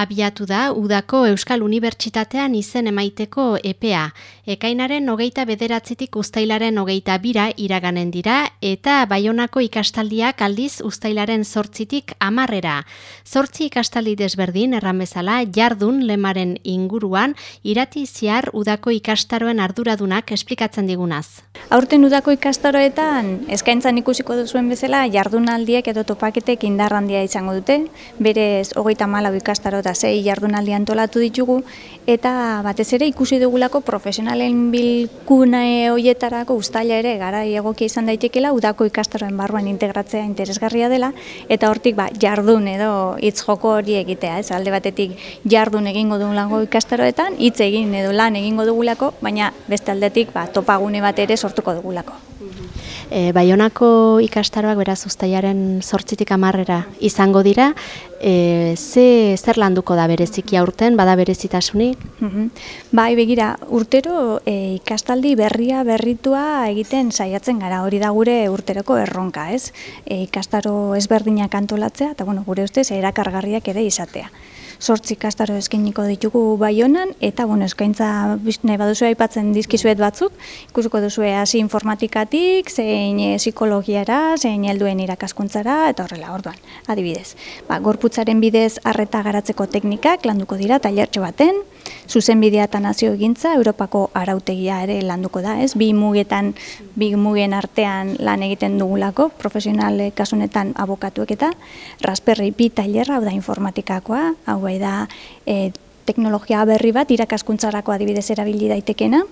Abiatu da Udako Euskal Unibertsitatean izen emaiteko EPEA. Ekainaren hogeita bederatzitik ustailaren hogeita bira iraganen dira eta Baionako ikastaldiak aldiz ustailaren sortzitik amarrera. Zortzi ikastaldi desberdin erramezala jardun lemaren inguruan irati ziar Udako ikastaroen arduradunak esplikatzen digunaz. Aurten Udako ikastaroetan eskaintzan ikusiko duzuen bezala jardunaldiek edo topaketek indarrandia izango dute. Berez hogeita malau ikastaro eta zei jardunaldi antolatu ditugu, eta batez ere ikusi dugulako profesionalen bilkune hoietarako ustaila ere gara egokia izan daitekela udako ikastaroen barruan integratzea interesgarria dela, eta hortik ba, jardun edo hitz joko hori egitea, ez alde batetik jardun egingo dugu ikastaroetan, hitz egin edo lan egingo dugulako, baina beste aldetik ba, topagune bat ere sortuko dugulako. E, Baionako ikastaroak beraz ustaiaren sortzitik amarrera izango dira, e, ze zer landuko da bereziki aurten, bada berezitasunik? Mm Bai, begira, urtero e, ikastaldi berria berritua egiten saiatzen gara, hori da gure urteroko erronka, ez? E, ikastaro ezberdinak antolatzea, eta bueno, gure ustez erakargarriak ere izatea sortzi kastaro eskeniko ditugu baionan, eta bueno, eskaintza nahi baduzu aipatzen dizkizuet batzuk, ikusiko duzu hasi informatikatik, zein eh, psikologiara, zein helduen irakaskuntzara, eta horrela, orduan, adibidez. Ba, gorputzaren bidez arreta garatzeko teknikak landuko dira, tailertxo baten, zuzen bidea eta nazio egintza, Europako arautegia ere landuko da, ez? Bi mugetan, bi mugen artean lan egiten dugulako, profesional kasunetan abokatuek eta Raspberry Pi tailerra, hau da informatikakoa, hau bai da e, teknologia berri bat, irakaskuntzarako adibidez erabili daitekena,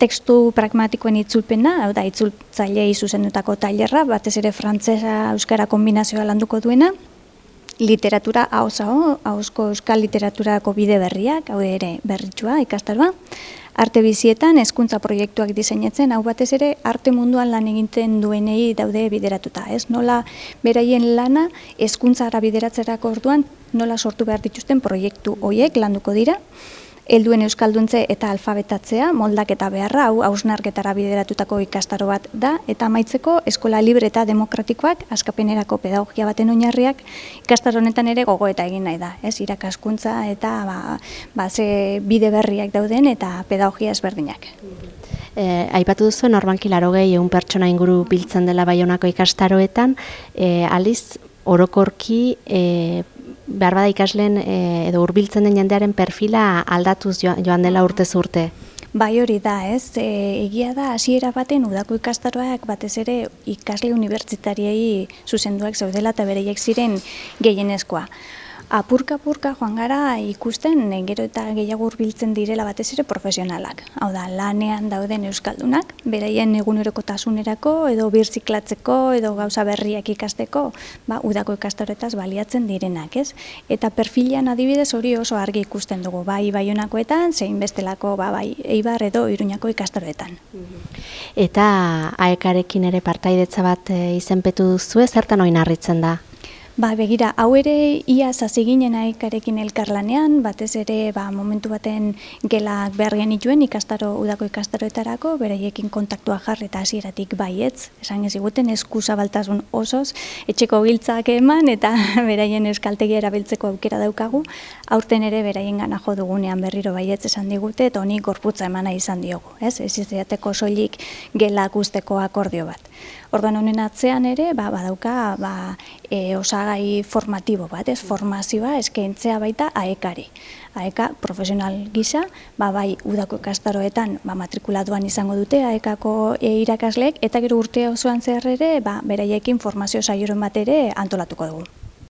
tekstu pragmatikoen itzulpena, hau da itzultzailei zuzendutako tailerra, batez ere frantzesa euskara kombinazioa landuko duena, literatura hauza hauzko euskal literaturako bide berriak, hau ere berritxua ikastaroa, arte bizietan hezkuntza proiektuak diseinatzen, hau batez ere arte munduan lan egiten duenei daude bideratuta, ez? Nola beraien lana hezkuntzara bideratzerako orduan nola sortu behar dituzten proiektu hoiek landuko dira helduen euskalduntze eta alfabetatzea, moldak eta beharra, hau hausnarketara bideratutako ikastaro bat da, eta amaitzeko eskola libre eta demokratikoak, askapenerako pedagogia baten oinarriak, ikastaro honetan ere gogo eta egin nahi da, ez, irakaskuntza eta ba, ba, ze bide berriak dauden eta pedagogia ezberdinak. E, aipatu duzu, norbanki laro gehi, egun pertsona inguru biltzen dela baionako ikastaroetan, e, aliz, orokorki, e, behar bada ikasleen e, edo hurbiltzen den jendearen perfila aldatuz joan dela urte urte. Bai hori da, ez? E, egia da, hasiera baten udako ikastaroak batez ere ikasle unibertsitariei zuzenduak zaudela eta bereiek ziren gehienezkoa apurka-apurka joan gara ikusten gero eta gehiago hurbiltzen direla batez ere profesionalak. Hau da, lanean dauden euskaldunak, beraien egunerokotasunerako edo birziklatzeko edo gauza berriak ikasteko, ba, udako ikastoretaz baliatzen direnak, ez? Eta perfilean adibidez hori oso argi ikusten dugu, bai baionakoetan, zein bestelako, ba, bai, eibar edo iruñako ikastoretan. Eta aekarekin ere partaidetza bat e, izenpetu duzu, zertan oin harritzen da? Ba, begira, hau ere ia zaziginen aikarekin elkarlanean, batez ere ba, momentu baten gelak behar genituen ikastaro, udako ikastaroetarako, beraiekin kontaktua jarri eta hasieratik baietz, esan ez iguten esku zabaltasun osoz, etxeko giltzak eman eta beraien eskaltegia erabiltzeko aukera daukagu, aurten ere beraien gana jo dugunean berriro baietz esan digute, eta honi gorputza emana izan diogu, ez? Ez izateko soilik gelak usteko akordio bat. Orduan honen atzean ere, ba, badauka ba, e, osagai formatibo bat, ez formazioa eskaintzea baita aekari. Aeka profesional gisa, ba, bai udako ikastaroetan ba, matrikulatuan izango dute aekako e, irakasleek, eta gero urte osoan zer ere, ba, beraiekin formazio saioren bat ere antolatuko dugu.